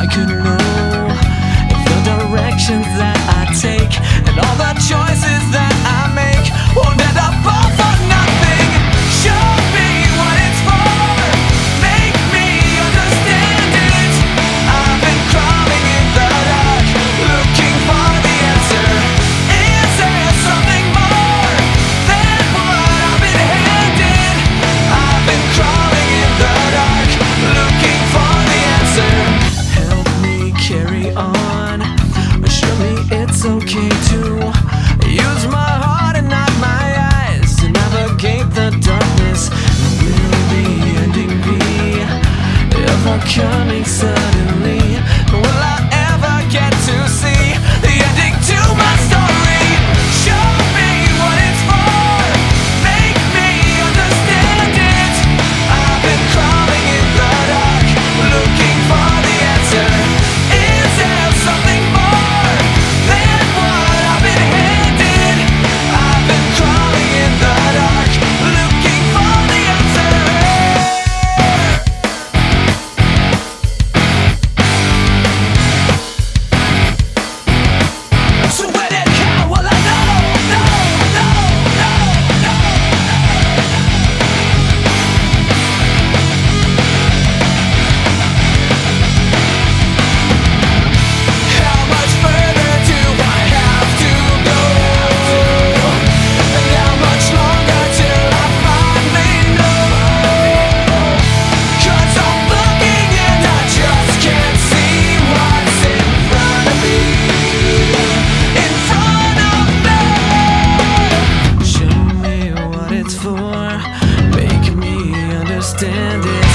I can okay to use my heart and not my eyes to navigate the darkness. And will the ending be ever coming? Soon? standing.